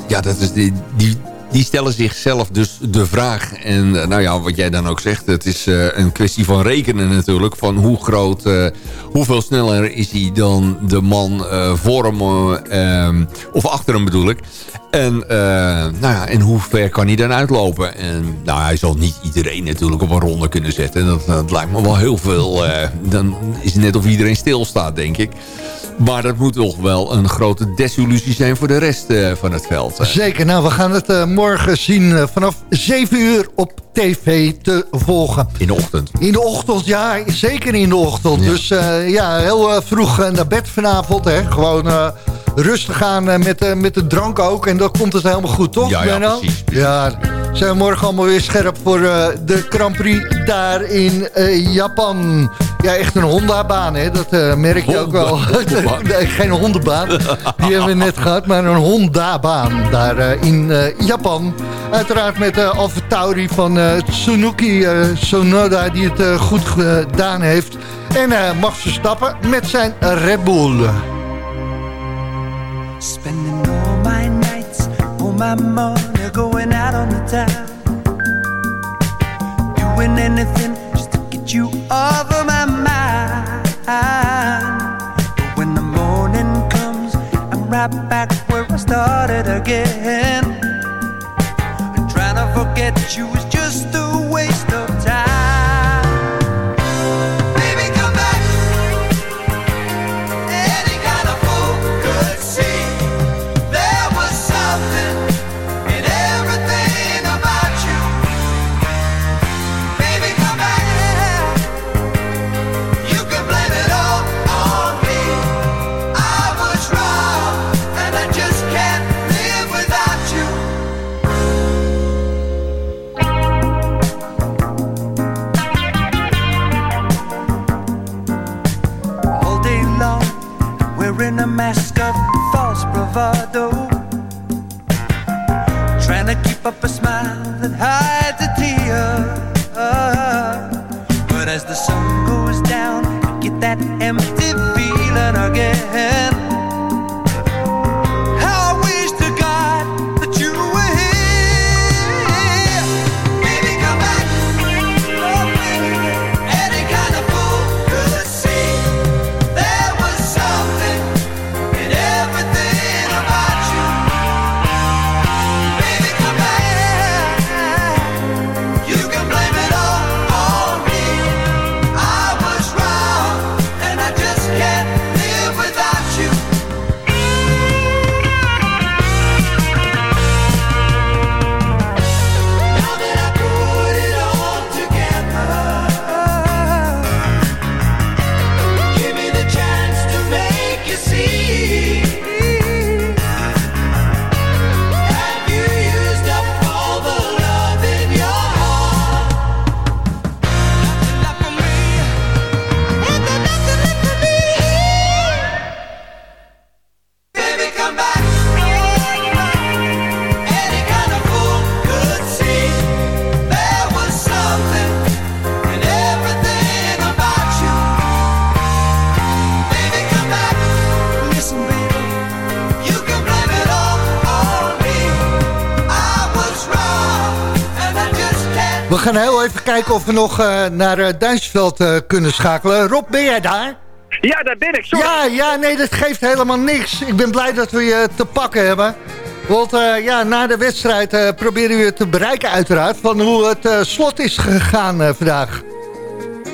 ja, dat is die, die, die stellen zichzelf dus de vraag. En nou ja, wat jij dan ook zegt, het is een kwestie van rekenen natuurlijk. Van hoe groot, hoeveel sneller is hij dan de man voor hem, of achter hem bedoel ik. En, uh, nou ja, en hoe ver kan hij dan uitlopen? En nou, hij zal niet iedereen natuurlijk op een ronde kunnen zetten. Dat, dat lijkt me wel heel veel. Uh, dan is het net of iedereen stilstaat, denk ik. Maar dat moet toch wel een grote desillusie zijn voor de rest uh, van het veld. Zeker, nou we gaan het morgen zien vanaf 7 uur op tv te volgen. In de ochtend. In de ochtend, ja, zeker in de ochtend. Ja. Dus ja, heel vroeg naar bed vanavond. Hè. Gewoon rustig aan met, met de drank ook. En dan komt het helemaal goed, toch? Ja, ja precies, precies. Ja, zijn we morgen allemaal weer scherp voor de Grand Prix daar in Japan. Ja, echt een Honda-baan, hè? dat uh, merk je ook wel. *laughs* nee, geen hondenbaan, die hebben we net gehad, maar een Honda-baan daar in Japan. Uiteraard met uh, Alfa Tauri van Tsunuki Sonoda, die het goed gedaan heeft. En Max Verstappen met zijn Red Bull. Spending all my nights, all my money going out on the town. Doing anything just to get you off of my mind. But when the morning comes, I'm right back where I started again. And trying to forget you mask of false bravado. Trying to keep up a smile even kijken of we nog uh, naar uh, Duitsveld uh, kunnen schakelen. Rob, ben jij daar? Ja, daar ben ik, sorry. Ja, ja, nee, dat geeft helemaal niks. Ik ben blij dat we je te pakken hebben. Want ja, na de wedstrijd proberen we te bereiken uiteraard... van hoe het slot is gegaan vandaag.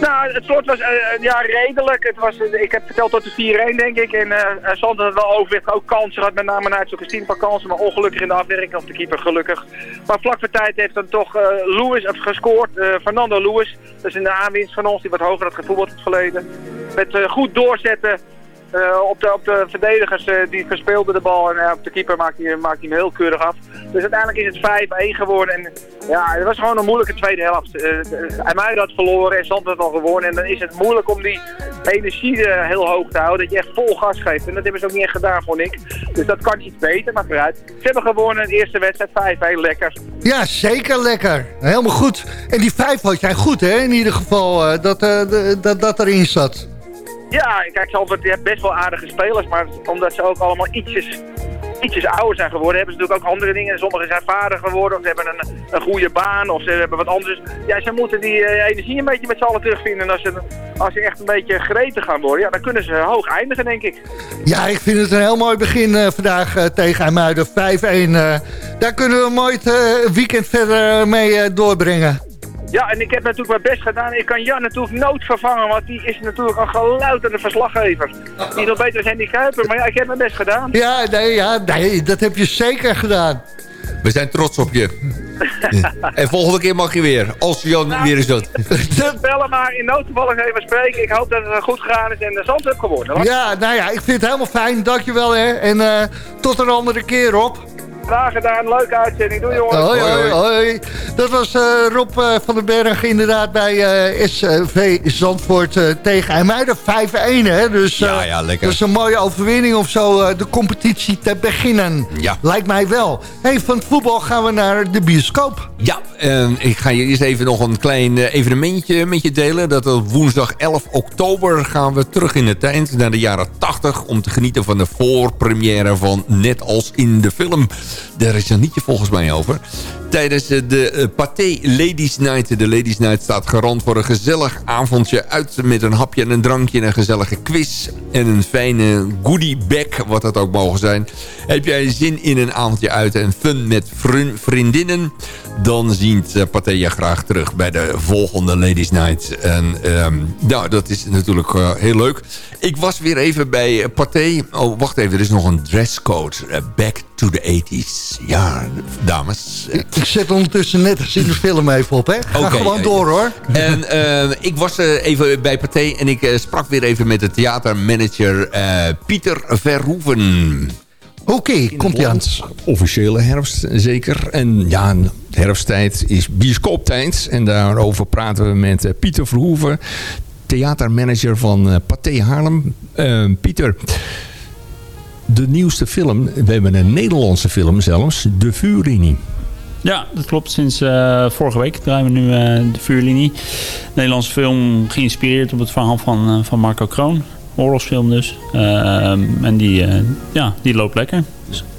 Nou, het slot was uh, ja, redelijk. Het was, ik heb verteld tot de 4-1, denk ik. En uh, Zand had wel overwicht, ook kansen had, met name naar zo'n Christine van kansen. Maar ongelukkig in de afwerking, of de keeper gelukkig. Maar vlak voor tijd heeft dan toch Lewis gescoord. Fernando Lewis, dat is een aanwinst van ons, die wat hoger had gevoetbald het verleden. Met goed doorzetten Eh, op, de, op de verdedigers uh, die verspeelden de bal en uh, op de keeper maakt hij, maakt hij hem heel keurig af. Dus uiteindelijk is het 5-1 geworden. En ja, het was gewoon een moeilijke tweede helft. IJmuiden had verloren en Zand had al gewonnen. En dan is het moeilijk om die energie heel hoog te houden. Dat je echt vol gas geeft. En dat hebben ze ook niet echt gedaan, vond ik. Dus dat kan iets beter, maar vooruit. Ze hebben gewonnen de eerste wedstrijd 5-1, lekker. Ja, zeker lekker. Helemaal goed. En die 5 had jij goed, hè? In ieder geval, dat, dat, dat erin zat. Ja, kijk, Zandvoort heeft best wel aardige spelers, maar omdat ze ook allemaal ietsjes, ietsjes ouder zijn geworden, hebben ze natuurlijk ook andere dingen. Sommigen zijn vader geworden, of ze hebben een, een goede baan, of ze hebben wat anders. Ja, ze moeten die uh, energie een beetje met z'n allen terugvinden. En als ze, als ze echt een beetje gretig gaan worden, ja, dan kunnen ze hoog eindigen, denk ik. Ja, ik vind het een heel mooi begin uh, vandaag uh, tegen IJmuiden 5-1. daar kunnen we mooi het weekend verder mee doorbrengen. Ja, en ik heb natuurlijk mijn best gedaan. Ik kan Jan natuurlijk nood vervangen, want die is natuurlijk een geluidende verslaggever. Die is nog beter dan Andy Kuiper, maar ja, ik heb mijn best gedaan. Ja, nee, ja, nee, dat heb je zeker gedaan. We zijn trots op je. *laughs* en volgende keer mag je weer, als Jan nou, weer is dat. *laughs* Bellen maar in noodgevallen even spreken. Ik hoop dat het goed gegaan is en de zand heeft geworden. Ja, nou ja, ik vind het helemaal fijn. Dankjewel hè. En uh, tot een andere keer op. Graag gedaan, leuke uitzending. Doei jongens. Hoi, hoi, hoi. Dat was uh, Rob uh, van den Berg inderdaad bij uh, SV Zandvoort tegen IJmuiden. 5-1 hè. Dus, ja, ja, lekker. Dat is een mooie overwinning om zo de competitie te beginnen. Ja. Lijkt mij wel. Hey, van het voetbal gaan we naar de bioscoop. Ja, ik ga je eerst even nog een klein evenementje met je delen. Dat op woensdag 11 oktober gaan we terug in de tijd naar de jaren 80... om te genieten van de voorpremière van Net als in de film... Daar is een liedje volgens mij over. Tijdens de uh, Pathé Ladies Night. De Ladies Night staat garant voor een gezellig avondje uit... met een hapje en een drankje en een gezellige quiz. En een fijne goodie bag, wat dat ook mogen zijn. Heb jij zin in een avondje uit en fun met vriendinnen... dan ziet uh, Pathé je graag terug bij de volgende Ladies Night. En um, nou, dat is natuurlijk uh, heel leuk. Ik was weer even bij Pathé. Oh, wacht even, er is nog een dresscode. back to the 80s. Ja, dames. Ik zet ondertussen net als in de film even op, hè? Ga okay, gewoon door, hoor. En uh, ik was uh, even bij Pathé en ik uh, sprak weer even met de theatermanager Pieter Verhoeven. Oké, okay, komt ie aan. Officiële herfst, zeker. En ja, herfsttijd is bioscooptijd. En daarover praten we met Pieter Verhoeven, theatermanager van Pathé Haarlem. Pieter de nieuwste film, we hebben een Nederlandse film zelfs, De Vuurlinie. Ja, dat klopt. Sinds uh, vorige week draaien we nu uh, De Vuurlinie. Nederlandse film geïnspireerd op het verhaal van, uh, van Marco Kroon. Oorlogsfilm dus. en die, ja, die loopt lekker.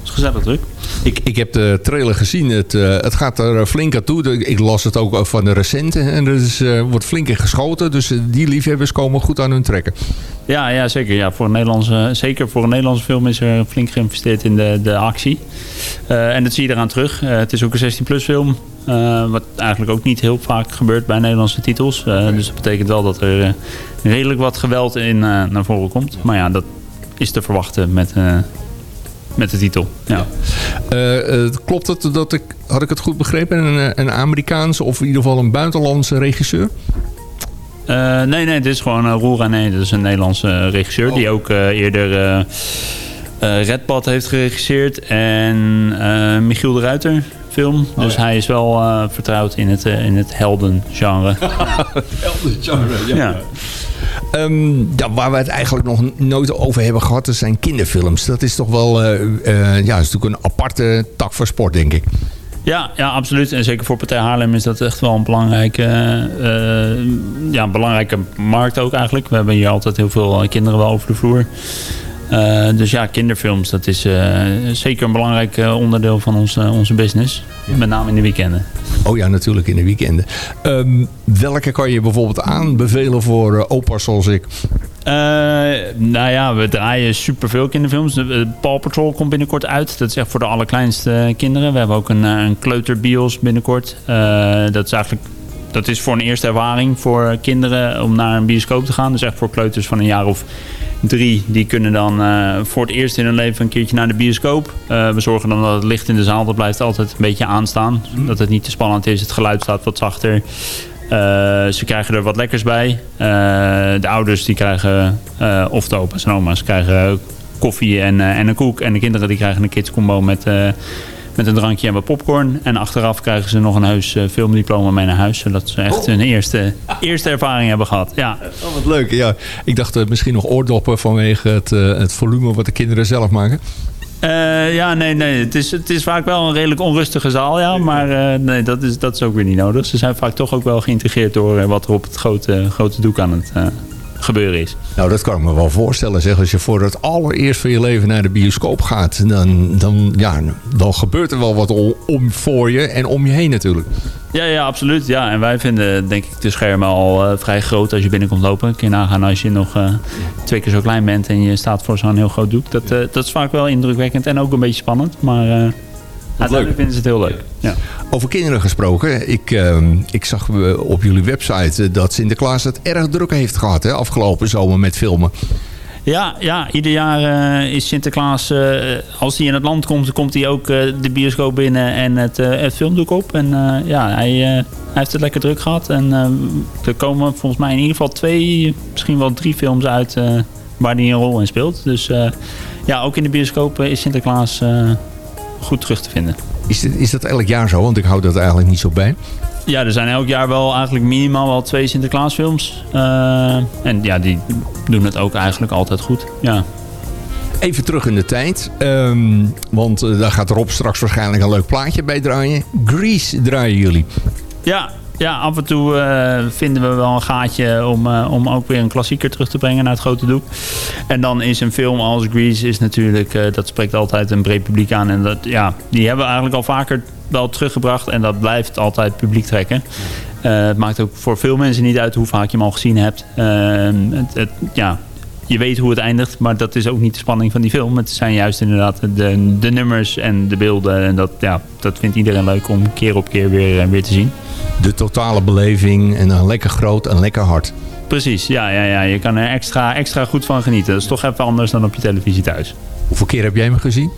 Is gezellig druk. Ik, ik heb de trailer gezien. Het, uh, het gaat er flink aan toe. Ik las het ook van de recente. En er is, uh, wordt flink in geschoten. Dus eh, die liefhebbers komen goed aan hun trekken. Ja, ja zeker. Ja, voor een Nederlandse, zeker voor een Nederlandse film is er flink geïnvesteerd in de, de actie. Uh, en dat zie je eraan terug. het is ook een 16-plus film. wat eigenlijk ook niet heel vaak gebeurt bij Nederlandse titels. Dus dat betekent wel dat er redelijk wat geweld in naar voren komt. Maar ja, dat is te verwachten met met de titel. Ja. Uh, klopt het dat ik, had ik het goed begrepen, een, een Amerikaanse of in ieder geval een buitenlandse regisseur? Uh, nee, nee, dit is gewoon uh, Roel René. Dat is een Nederlandse regisseur oh. die ook eerder Redpad heeft geregisseerd. En Michiel de Ruiter film. Oh, dus ja. hij is wel vertrouwd in het, in het heldengenre. *laughs* heldengenre, ja. ja. Um, ja, waar we het eigenlijk nog nooit over hebben gehad, dat zijn kinderfilms. Dat is toch wel uh, uh, ja, is natuurlijk een aparte tak voor sport, denk ik. Ja, ja, absoluut. En zeker voor Partij Haarlem is dat echt wel een belangrijke, uh, ja, belangrijke markt ook eigenlijk. We hebben hier altijd heel veel kinderen wel over de vloer. Uh, dus ja, kinderfilms, dat is uh, zeker een belangrijk onderdeel van onze, onze business. Ja. Met name in de weekenden. Oh ja, natuurlijk in de weekenden. Um, welke kan je bijvoorbeeld aanbevelen voor opa's zoals ik? Nou ja, we draaien superveel kinderfilms. De, Paw Patrol komt binnenkort uit. Dat is echt voor de allerkleinste kinderen. We hebben ook een, een kleuterbios binnenkort. Dat is eigenlijk dat is voor een eerste ervaring voor kinderen om naar een bioscoop te gaan. Dus echt voor kleuters van een jaar of drie. Die kunnen dan uh, voor het eerst in hun leven een keertje naar de bioscoop. Uh, we zorgen dan dat het licht in de zaal dat blijft altijd een beetje aanstaan. Dat het niet te spannend is. Het geluid staat wat zachter. Uh, ze krijgen er wat lekkers bij. de ouders die krijgen, of de opa's en oma's, krijgen koffie en, en een koek. En de kinderen die krijgen een kidscombo met met een drankje en wat popcorn. En achteraf krijgen ze nog een heus uh, filmdiploma mee naar huis. Zodat ze echt oh. hun eerste, eerste ervaring hebben gehad. Ja. Oh, wat leuk. Ja. Ik dacht uh, misschien nog oordoppen vanwege het, uh, het volume wat de kinderen zelf maken. ja, nee, nee. Het is, het is vaak wel een redelijk onrustige zaal, ja. Maar nee, dat is, dat is ook weer niet nodig. Ze zijn vaak toch ook wel geïntegreerd door wat er op het grote, grote doek aan het gebeuren is. Nou, dat kan ik me wel voorstellen. Zeg. Als je voor het allereerst van je leven naar de bioscoop gaat... dan, dan, ja, dan gebeurt er wel wat om, voor je en om je heen natuurlijk. Ja, ja, absoluut. Ja, en wij vinden denk ik de schermen al uh, vrij groot als je binnenkomt lopen. Kun je nagaan als je nog uh, twee keer zo klein bent en je staat voor zo'n heel groot doek. Dat, uh, dat is vaak wel indrukwekkend en ook een beetje spannend. Maar Uiteindelijk vinden ze het heel leuk. Ja. Over kinderen gesproken. Ik, uh, ik zag eh, op jullie website eh, dat Sinterklaas het erg druk heeft gehad. Hè, afgelopen zomer met filmen. Ja, ja, ieder jaar uh, is Sinterklaas, uh, als hij in het land komt, komt hij ook uh, de bioscoop binnen en het, het filmdoek op. En ja, hij, hij, heeft het lekker druk gehad. En er komen volgens mij in ieder geval twee, misschien wel drie films uit waar hij een rol in speelt. Dus ja, ook in de bioscoop is Sinterklaas goed terug te vinden. Is, is dat elk jaar zo? Want ik hou dat eigenlijk niet zo bij. Ja, er zijn elk jaar wel eigenlijk minimaal wel twee Sinterklaasfilms. Uh, en ja, die doen het ook eigenlijk altijd goed. Ja. Even terug in de tijd. Um, want uh, daar gaat Rob straks waarschijnlijk een leuk plaatje bij draaien. Grease draaien jullie. Ja, ja, af en toe uh, vinden we wel een gaatje om, uh, om ook weer een klassieker terug te brengen naar het grote doek. En dan is een film als Grease is natuurlijk, uh, dat spreekt altijd een breed publiek aan. En dat, ja, die hebben we eigenlijk al vaker wel teruggebracht en dat blijft altijd publiek trekken. het maakt ook voor veel mensen niet uit hoe vaak je hem al gezien hebt. Het, ja, je weet hoe het eindigt, maar dat is ook niet de spanning van die film. Het zijn juist inderdaad de, de nummers en de beelden. En dat, ja, dat vindt iedereen leuk om keer op keer weer, weer te zien de totale beleving en dan lekker groot en lekker hard. Precies, ja, ja, ja. je kan er extra, extra goed van genieten. Dat is toch even anders dan op je televisie thuis. Hoeveel keer heb jij hem gezien?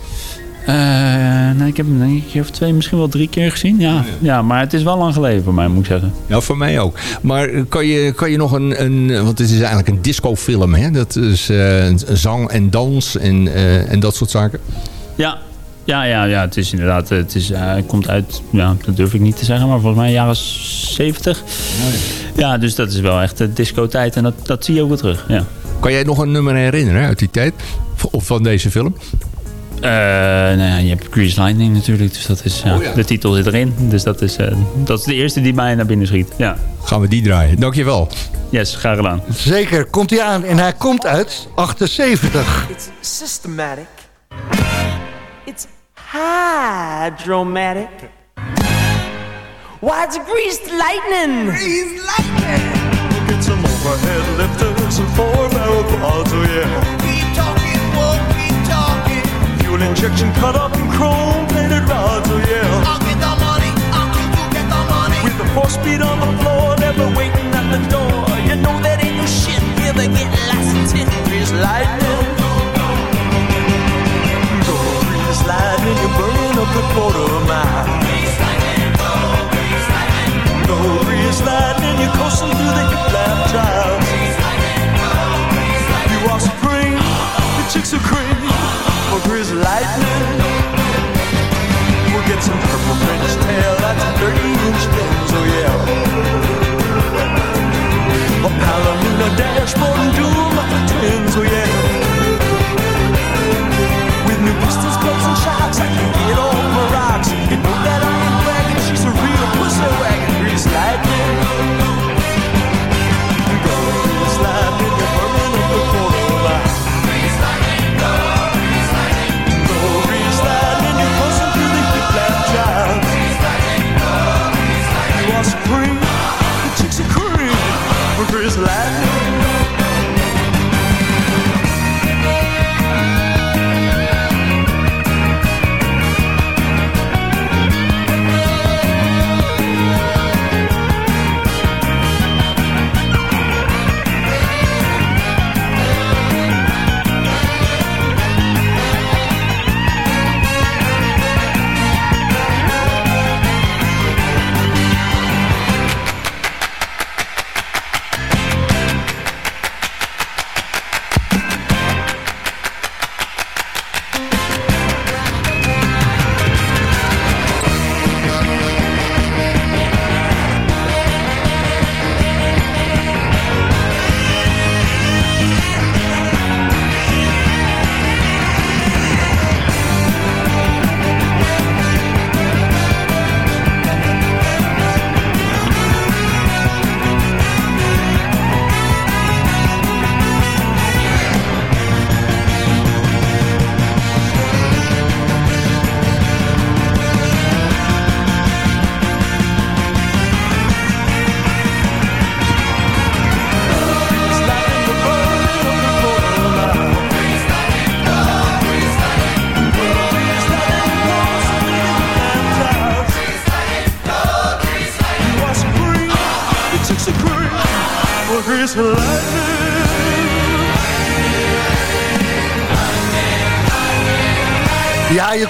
Uh, nee, ik heb hem een keer of twee, misschien wel drie keer gezien. Ja, ja, maar het is wel lang geleden voor mij, moet ik zeggen. Ja, voor mij ook. Maar kan je, kan je nog een, een want het is eigenlijk een discofilm, hè? Dat is uh, zang en dans en, en dat soort zaken. Ja, ja, ja, ja, het is inderdaad, het is, uh, komt uit, ja, dat durf ik niet te zeggen, maar volgens mij jaren 70. ja. dus dat is wel echt de disco-tijd en dat, dat zie je ook wel terug, ja. Kan jij nog een nummer herinneren uit die tijd? Of van deze film? Uh, nou ja, je hebt Grease Lightning natuurlijk, dus dat is, ja, oh, ja. de titel zit erin. Dus dat is, uh, dat is de eerste die mij naar binnen schiet, ja. Gaan we die draaien, dankjewel. Yes, graag gedaan. Zeker, komt hij aan en hij komt uit 78. It's systematic. hydromatic. Why, it's greased lightning. Greased lightning. Get some overhead lifters and four barrel quads, oh yeah. Fuel injection cut up in chrome plated rods, oh yeah. I'll get the money, I'll get you get the money. With the four speed on the floor, never waiting at the door. You know that ain't no shit, you ever get licensed in greased lightning. lightning, you're burning up the quarter mile. Grease lightning, go, grease lightning. Go, grease lightning, you're coasting through the hip lap child. Grease lightning, go, grease lightning. You are supreme, the chicks are cream, grease lightning. We'll get some purple French tail, that's a 30 inch lens, oh yeah. A Palomino dashboard and the twins, oh yeah With new pistols, clubs, and shocks. I can get over rocks. You know that I ain't bragging. She's a real pussy wagon. Grease lightning. Grease lightning.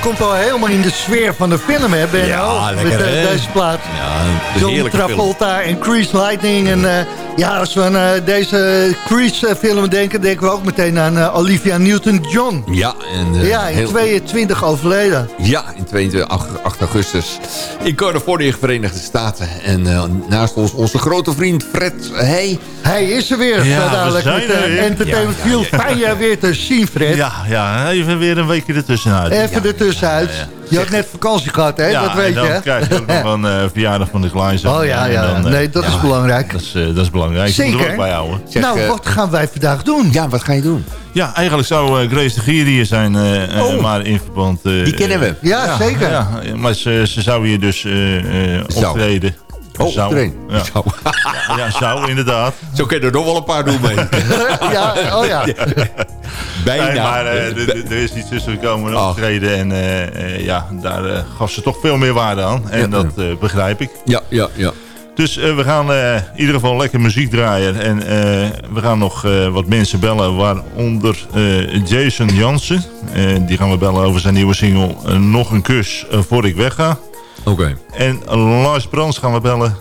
Komt al helemaal in de sfeer van de film, hè, Ben? Ja, Met lekker, eh, hè? deze plaat. Ja, John film. Travolta en Crease Lightning. En eh, ja, als we aan eh, deze Crease-film denken... denken we ook meteen aan eh, Olivia Newton-John. Ja, en, eh, ja, in heel- 22 overleden. Ja, in 22, 8, 8 augustus. In Californië, Verenigde Staten. En eh, naast ons onze grote vriend Fred Hey. Hij is er weer, Ja, dadelijk zijn met weer. Entertainment Ja, ja, ja. Fijn je weer te zien, Fred. Ja, ja, even weer een weekje ertussenuit. Even ja. ertussenuit. Je had net vakantie gehad, hè? Ja, dat weet en je, dan hè? krijg je ook nog een eh, verjaardag van de kleinzoon. Oh ja, ja. Dan, eh, nee, dat is ja, belangrijk. Dat is, eh, dat is belangrijk. Er Zeker. bij houden. nou, wat gaan wij vandaag doen? Ja, wat ga je doen? Ja, eigenlijk zou Grace de Gier hier zijn, Oh. maar in verband... eh, Die kennen we. Ja, zeker. Ja, maar ze, ze zou hier dus eh, eh, optreden. Oh, Zou. optreden. *laughs* Ja. Zou. Ja, ja, zou, inderdaad. Zo kunnen er nog wel een paar doen mee. *laughs* ja, oh *laughs* ja. Bijna. Nee, maar eh, er is iets tussen gekomen, een optreden. En eh, eh, ja, daar gaf ze toch veel meer waarde aan. En dat begrijp ik. Ja, ja, ja. Dus we gaan in ieder geval lekker muziek draaien. En we gaan nog wat mensen bellen, waaronder Jason Jansen. Die gaan we bellen over zijn nieuwe single Nog een kus voor ik wegga. Oké. En Lars Brands gaan we bellen.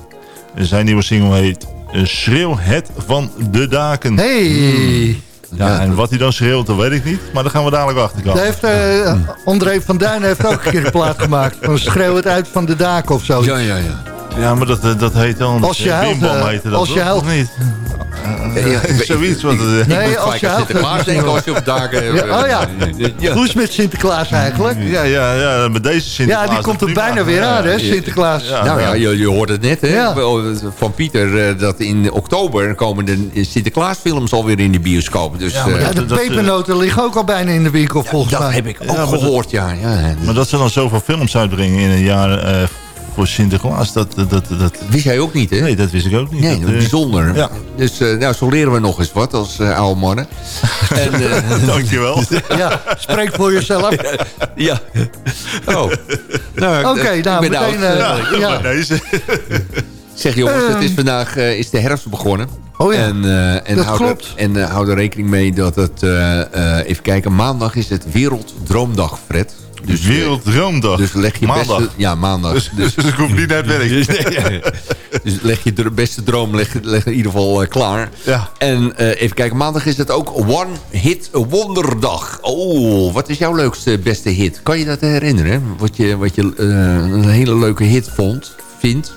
Zijn nieuwe single heet eh, Schreeuw het van de daken. Hey. Ja, en wat hij dan schreeuwt, dat weet ik niet. Maar daar gaan we dadelijk achter komen. Daar heeft, eh, André van Duin heeft ook een keer een plaat gemaakt. Van schreeuw het uit van de daken of zo. Ja, ja, ja. Ja, maar dat, eh, dat heet dan... Als je huilt, Bimbam eh, heette dat als je huilt. Of niet? Ja, *laughs* Zoiets wat... het, eh, Nee, moet als je huilt, Sinterklaas dat- denken als je op dagen... hebt. Ja, oh ja. Ja. Hoe is het met Sinterklaas eigenlijk? Ja, ja, ja, met deze Sinterklaas. Ja, die komt er bijna weer aan, hè, Sinterklaas. Ja, Nou ja, je, je hoort het net hè, Ja. van Pieter... eh, dat in oktober komen de Sinterklaasfilms alweer in de bioscoop. Dus, Ja, maar eh, Ja, de dat, eh, pepernoten liggen ook al bijna in de winkel, volgens dat mij. heb ik ook dat- gehoord, ja. ja. Maar dat ze dan zoveel films uitbrengen in een jaar eh, voor Sinterklaas, dat, dat, dat, dat... Wist jij ook niet, hè? Nee, dat wist ik ook niet. Nee, dat, eh, bijzonder. Ja. Dus eh, nou, zo leren we nog eens wat als eh, oude mannen. *laughs* en, eh, Dankjewel. *laughs* Ja, spreek voor jezelf. ja. Oh. Nou, Oké, ik nou, ben meteen... oud. ja. bij deze. *laughs* Zeg jongens, het is Ehm. vandaag eh, is de herfst begonnen. Oh ja, en, eh, en dat hou klopt. Er, en eh, hou er rekening mee dat het... eh, eh, even kijken, maandag is het Werelddroomdag, Fred. Dus, eh, Werelddroomdag. Dus leg je Maandag. beste... Ja, maandag. Dus, Dus, dus ik hoef niet naar het werk. *laughs* dus leg je dr- beste droom leg, leg in ieder geval eh, klaar. Ja. En eh, even kijken, maandag is het ook One Hit Wonderdag. Oh, wat is jouw leukste, beste hit? Kan je dat herinneren? Wat je, wat je een hele leuke hit vond, vindt?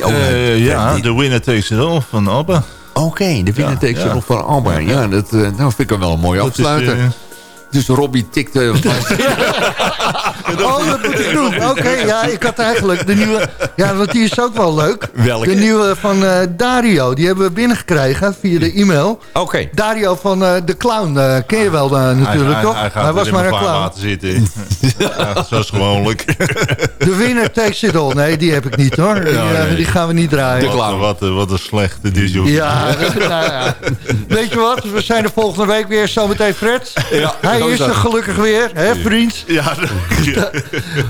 Oh, ja, The Winner Takes It All van ABBA. Oké, de winnaar Ja, takes ja. van Alba. Ja, dat nou vind ik hem wel een mooie is, afsluiter. Dus Robbie tikt... eh, *laughs* Oh, dat moet ik doen. Oké, ja, ik had eigenlijk de nieuwe... Ja, want die is ook wel leuk. Welke? De nieuwe van eh, Dario. Die hebben we binnengekregen via de e-mail. Oké. Dario van eh, de Clown. eh, ken je wel natuurlijk, hij, toch? Hij, was maar een clown. vaarwater zitten. ja, zoals gewoonlijk. De winner takes it all. Nee, die heb ik niet hoor. Die, Ja, nee. die gaan we niet draaien. Wat, wat, wat, wat een slechte disjoek. Ja, nou ja. *laughs* Weet je wat? We zijn er volgende week weer. Zometeen Fred. Ja, Hij zo is dat. er gelukkig weer, hè vriend? Ja, je. *laughs*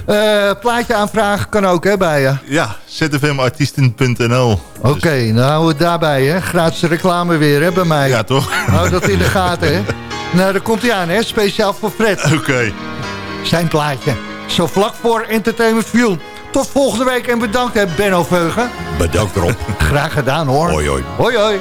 Eh, plaatje aanvragen kan ook hè, bij je. ja zfmartiesten.nl. Oké, nou houden we het daarbij, hè. Gratis reclame weer, hè, bij mij. Ja, toch? Hou dat in de gaten, hè. *laughs* Nou, daar komt hij aan, hè. Speciaal voor Fred. Oké. Zijn plaatje. Zo vlak voor Entertainment View. Tot volgende week en bedankt, hè, Benno Veugen. Bedankt erop. Graag gedaan, hoor. Hoi, hoi. Hoi, hoi.